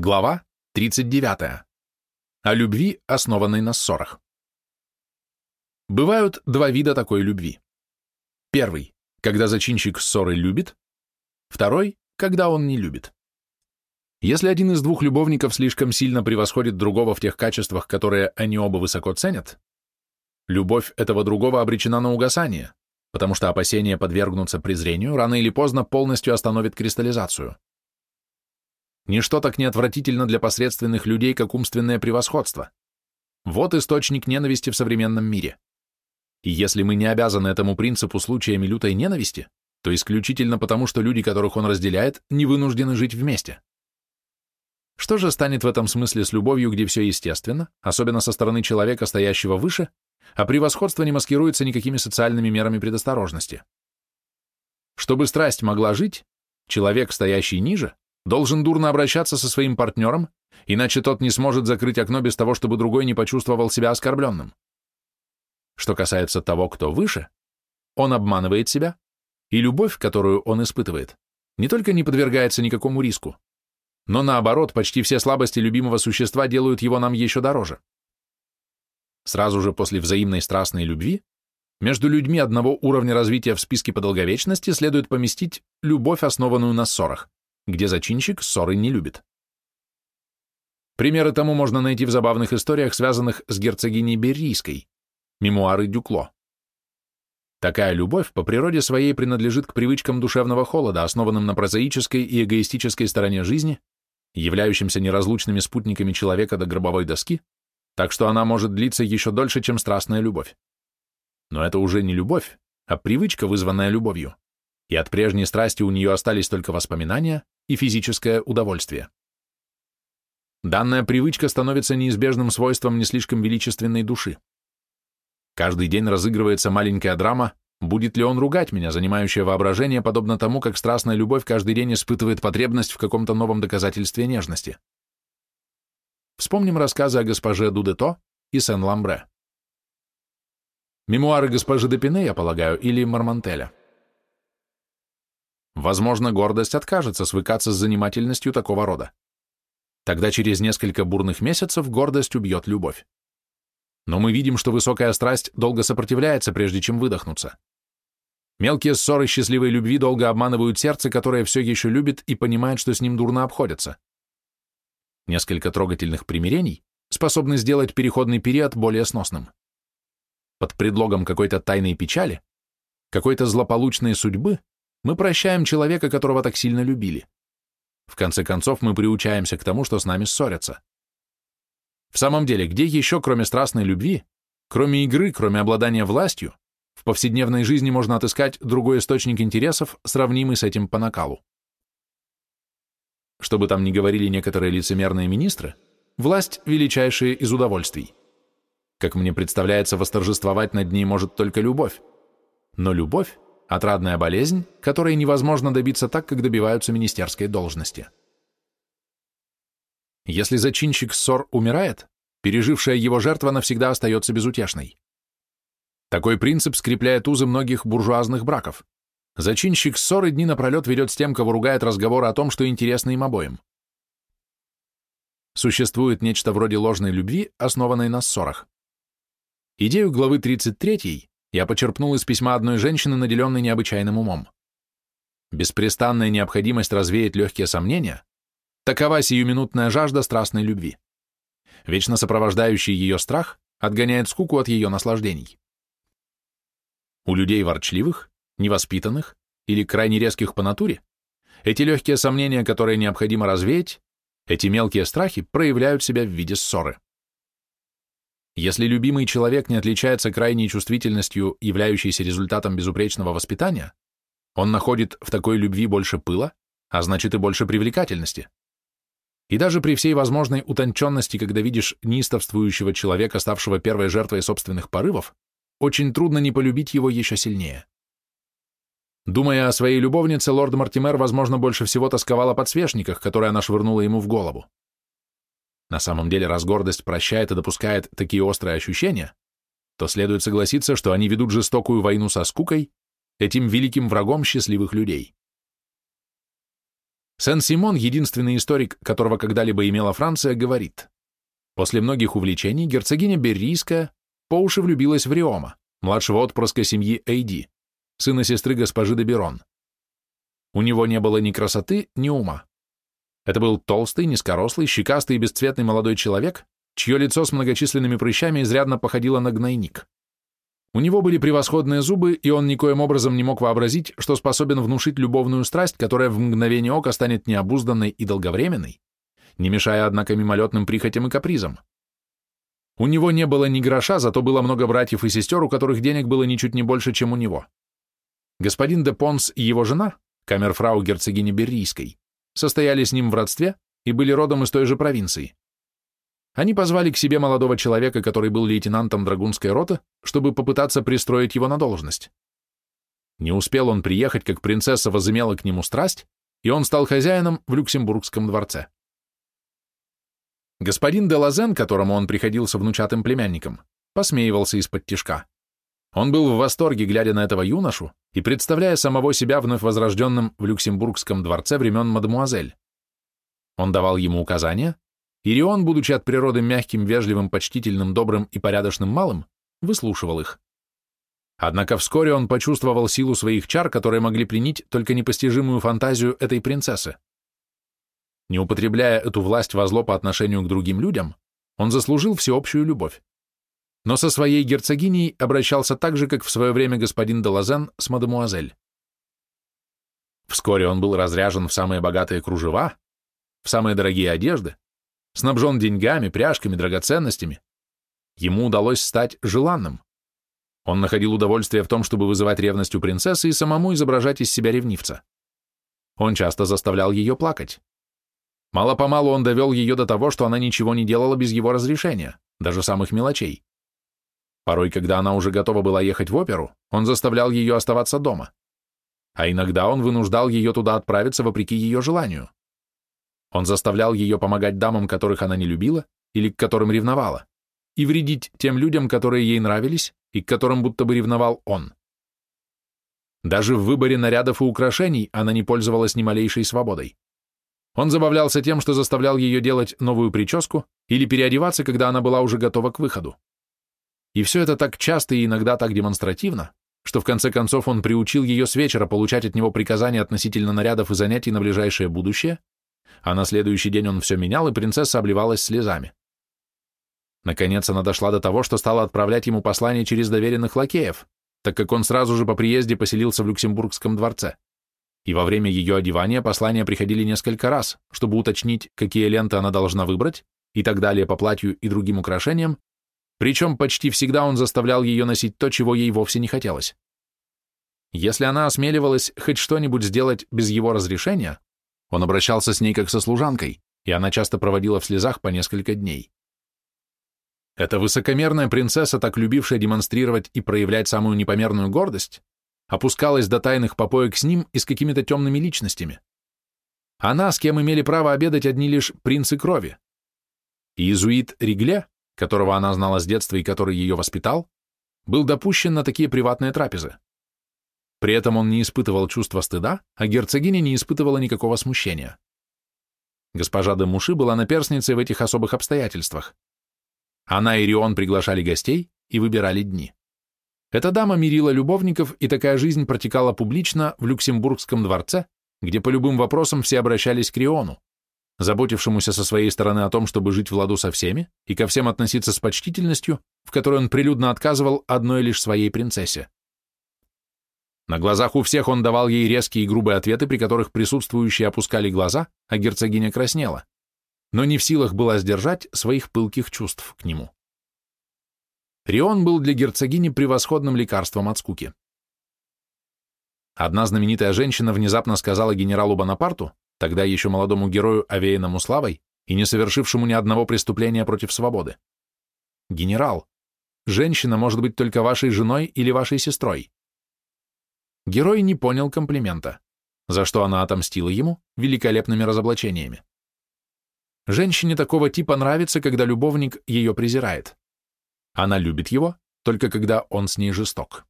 Глава 39. О любви, основанной на ссорах. Бывают два вида такой любви. Первый, когда зачинщик ссоры любит. Второй, когда он не любит. Если один из двух любовников слишком сильно превосходит другого в тех качествах, которые они оба высоко ценят, любовь этого другого обречена на угасание, потому что опасение подвергнуться презрению рано или поздно полностью остановит кристаллизацию. Ничто так не отвратительно для посредственных людей, как умственное превосходство. Вот источник ненависти в современном мире. И если мы не обязаны этому принципу случаями лютой ненависти, то исключительно потому, что люди, которых он разделяет, не вынуждены жить вместе. Что же станет в этом смысле с любовью, где все естественно, особенно со стороны человека, стоящего выше, а превосходство не маскируется никакими социальными мерами предосторожности? Чтобы страсть могла жить, человек, стоящий ниже, должен дурно обращаться со своим партнером, иначе тот не сможет закрыть окно без того, чтобы другой не почувствовал себя оскорбленным. Что касается того, кто выше, он обманывает себя, и любовь, которую он испытывает, не только не подвергается никакому риску, но наоборот, почти все слабости любимого существа делают его нам еще дороже. Сразу же после взаимной страстной любви между людьми одного уровня развития в списке по долговечности следует поместить любовь, основанную на ссорах где зачинщик ссоры не любит. Примеры тому можно найти в забавных историях, связанных с герцогиней Берийской, мемуары Дюкло. Такая любовь по природе своей принадлежит к привычкам душевного холода, основанным на прозаической и эгоистической стороне жизни, являющимся неразлучными спутниками человека до гробовой доски, так что она может длиться еще дольше, чем страстная любовь. Но это уже не любовь, а привычка, вызванная любовью, и от прежней страсти у нее остались только воспоминания, и физическое удовольствие. Данная привычка становится неизбежным свойством не слишком величественной души. Каждый день разыгрывается маленькая драма, будет ли он ругать меня, занимающее воображение, подобно тому, как страстная любовь каждый день испытывает потребность в каком-то новом доказательстве нежности. Вспомним рассказы о госпоже Дудето и Сен-Ламбре. Мемуары госпожи Депине, я полагаю, или Мармантеля. Возможно, гордость откажется свыкаться с занимательностью такого рода. Тогда через несколько бурных месяцев гордость убьет любовь. Но мы видим, что высокая страсть долго сопротивляется, прежде чем выдохнуться. Мелкие ссоры счастливой любви долго обманывают сердце, которое все еще любит и понимает, что с ним дурно обходятся. Несколько трогательных примирений способны сделать переходный период более сносным. Под предлогом какой-то тайной печали, какой-то злополучной судьбы мы прощаем человека, которого так сильно любили. В конце концов, мы приучаемся к тому, что с нами ссорятся. В самом деле, где еще, кроме страстной любви, кроме игры, кроме обладания властью, в повседневной жизни можно отыскать другой источник интересов, сравнимый с этим по накалу? Что бы там ни говорили некоторые лицемерные министры, власть – величайшее из удовольствий. Как мне представляется, восторжествовать над ней может только любовь. Но любовь Отрадная болезнь, которой невозможно добиться так, как добиваются министерской должности. Если зачинщик ссор умирает, пережившая его жертва навсегда остается безутешной. Такой принцип скрепляет узы многих буржуазных браков. Зачинщик ссоры дни напролет ведет с тем, кого ругает разговоры о том, что интересно им обоим. Существует нечто вроде ложной любви, основанной на ссорах. Идею главы 33 я почерпнул из письма одной женщины, наделенной необычайным умом. Беспрестанная необходимость развеять легкие сомнения – такова сиюминутная жажда страстной любви. Вечно сопровождающий ее страх отгоняет скуку от ее наслаждений. У людей ворчливых, невоспитанных или крайне резких по натуре эти легкие сомнения, которые необходимо развеять, эти мелкие страхи проявляют себя в виде ссоры. Если любимый человек не отличается крайней чувствительностью, являющейся результатом безупречного воспитания, он находит в такой любви больше пыла, а значит и больше привлекательности. И даже при всей возможной утонченности, когда видишь неистовствующего человека, ставшего первой жертвой собственных порывов, очень трудно не полюбить его еще сильнее. Думая о своей любовнице, лорд Мартимер, возможно, больше всего тосковал о подсвечниках, которые она швырнула ему в голову. На самом деле, раз гордость прощает и допускает такие острые ощущения, то следует согласиться, что они ведут жестокую войну со скукой, этим великим врагом счастливых людей. Сен-Симон, единственный историк, которого когда-либо имела Франция, говорит, после многих увлечений герцогиня Беррийская по уши влюбилась в Риома, младшего отпрыска семьи Эйди, сына сестры госпожи де Берон. У него не было ни красоты, ни ума. Это был толстый, низкорослый, щекастый и бесцветный молодой человек, чье лицо с многочисленными прыщами изрядно походило на гнойник. У него были превосходные зубы, и он никоим образом не мог вообразить, что способен внушить любовную страсть, которая в мгновение ока станет необузданной и долговременной, не мешая, однако, мимолетным прихотям и капризам. У него не было ни гроша, зато было много братьев и сестер, у которых денег было ничуть не больше, чем у него. Господин де Понс и его жена, камерфрау герцогини Беррийской, состояли с ним в родстве и были родом из той же провинции. Они позвали к себе молодого человека, который был лейтенантом драгунской роты, чтобы попытаться пристроить его на должность. Не успел он приехать, как принцесса возымела к нему страсть, и он стал хозяином в Люксембургском дворце. Господин де Лазен, которому он приходился внучатым племянником, посмеивался из-под тишка. Он был в восторге, глядя на этого юношу и представляя самого себя вновь возрожденным в Люксембургском дворце времен мадемуазель. Он давал ему указания, Ирион, будучи от природы мягким, вежливым, почтительным, добрым и порядочным малым, выслушивал их. Однако вскоре он почувствовал силу своих чар, которые могли пленить только непостижимую фантазию этой принцессы. Не употребляя эту власть во зло по отношению к другим людям, он заслужил всеобщую любовь. Но со своей герцогиней обращался так же, как в свое время господин Делазен с мадемуазель. Вскоре он был разряжен в самые богатые кружева, в самые дорогие одежды, снабжен деньгами, пряжками, драгоценностями. Ему удалось стать желанным. Он находил удовольствие в том, чтобы вызывать ревность у принцессы и самому изображать из себя ревнивца. Он часто заставлял ее плакать. Мало-помалу он довел ее до того, что она ничего не делала без его разрешения, даже самых мелочей. Порой, когда она уже готова была ехать в оперу, он заставлял ее оставаться дома. А иногда он вынуждал ее туда отправиться вопреки ее желанию. Он заставлял ее помогать дамам, которых она не любила или к которым ревновала, и вредить тем людям, которые ей нравились и к которым будто бы ревновал он. Даже в выборе нарядов и украшений она не пользовалась ни малейшей свободой. Он забавлялся тем, что заставлял ее делать новую прическу или переодеваться, когда она была уже готова к выходу. И все это так часто и иногда так демонстративно, что в конце концов он приучил ее с вечера получать от него приказания относительно нарядов и занятий на ближайшее будущее, а на следующий день он все менял, и принцесса обливалась слезами. Наконец она дошла до того, что стала отправлять ему послания через доверенных лакеев, так как он сразу же по приезде поселился в Люксембургском дворце. И во время ее одевания послания приходили несколько раз, чтобы уточнить, какие ленты она должна выбрать, и так далее по платью и другим украшениям, причем почти всегда он заставлял ее носить то, чего ей вовсе не хотелось. Если она осмеливалась хоть что-нибудь сделать без его разрешения, он обращался с ней как со служанкой, и она часто проводила в слезах по несколько дней. Эта высокомерная принцесса, так любившая демонстрировать и проявлять самую непомерную гордость, опускалась до тайных попоек с ним и с какими-то темными личностями. Она, с кем имели право обедать одни лишь принцы крови. Иезуит Ригле, которого она знала с детства и который ее воспитал, был допущен на такие приватные трапезы. При этом он не испытывал чувства стыда, а герцогиня не испытывала никакого смущения. Госпожа де Муши была наперсницей в этих особых обстоятельствах. Она и Рион приглашали гостей и выбирали дни. Эта дама мирила любовников, и такая жизнь протекала публично в Люксембургском дворце, где по любым вопросам все обращались к Риону, заботившемуся со своей стороны о том, чтобы жить в ладу со всеми и ко всем относиться с почтительностью, в которой он прилюдно отказывал одной лишь своей принцессе. На глазах у всех он давал ей резкие и грубые ответы, при которых присутствующие опускали глаза, а герцогиня краснела, но не в силах была сдержать своих пылких чувств к нему. Рион был для герцогини превосходным лекарством от скуки. Одна знаменитая женщина внезапно сказала генералу Бонапарту, тогда еще молодому герою, овеянному славой и не совершившему ни одного преступления против свободы. «Генерал, женщина может быть только вашей женой или вашей сестрой. Герой не понял комплимента, за что она отомстила ему великолепными разоблачениями. Женщине такого типа нравится, когда любовник ее презирает. Она любит его, только когда он с ней жесток.